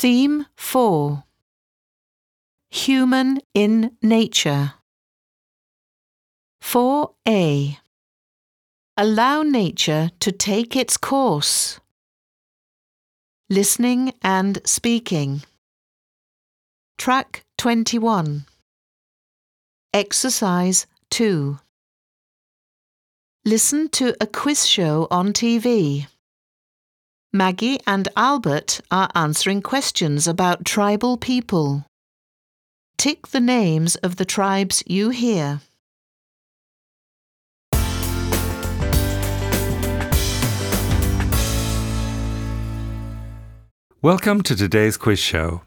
Theme 4 Human in Nature 4a Allow nature to take its course. Listening and speaking. Track 21 Exercise 2 Listen to a quiz show on TV. Maggie and Albert are answering questions about tribal people. Tick the names of the tribes you hear. Welcome to today's quiz show.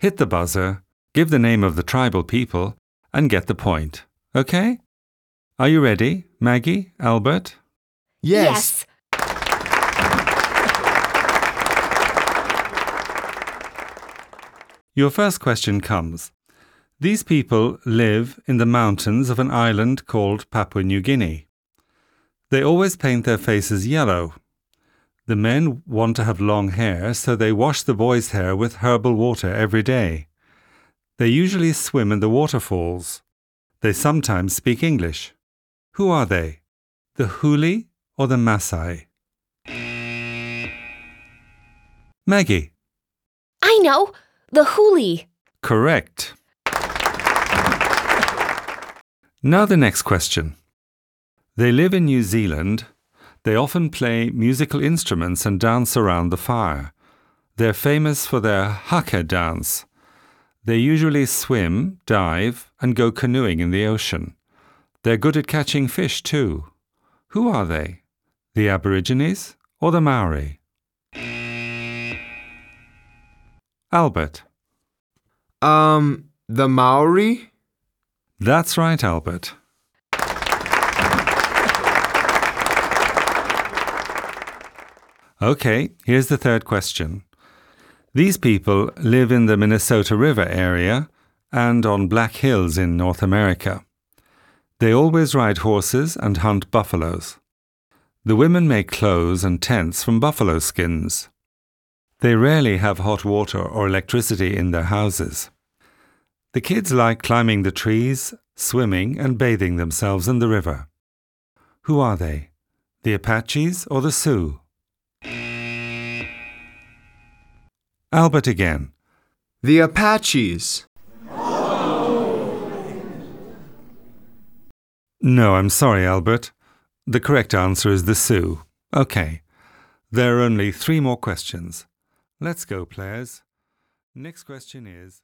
Hit the buzzer, give the name of the tribal people, and get the point. Okay? Are you ready, Maggie, Albert? Yes. Your first question comes. These people live in the mountains of an island called Papua New Guinea. They always paint their faces yellow. The men want to have long hair, so they wash the boys' hair with herbal water every day. They usually swim in the waterfalls. They sometimes speak English. Who are they? The Huli or the Maasai? Maggie. I know. The Huli. Correct. Now the next question. They live in New Zealand. They often play musical instruments and dance around the fire. They're famous for their haka dance. They usually swim, dive, and go canoeing in the ocean. They're good at catching fish too. Who are they? The Aborigines or the Maori? Albert. Um, the Maori? That's right, Albert. Okay, here's the third question. These people live in the Minnesota River area and on Black Hills in North America. They always ride horses and hunt buffaloes. The women make clothes and tents from buffalo skins. They rarely have hot water or electricity in their houses. The kids like climbing the trees, swimming, and bathing themselves in the river. Who are they? The Apaches or the Sioux? Albert again. The Apaches. No, I'm sorry, Albert. The correct answer is the Sioux. Okay. There are only three more questions. Let's go, players. Next question is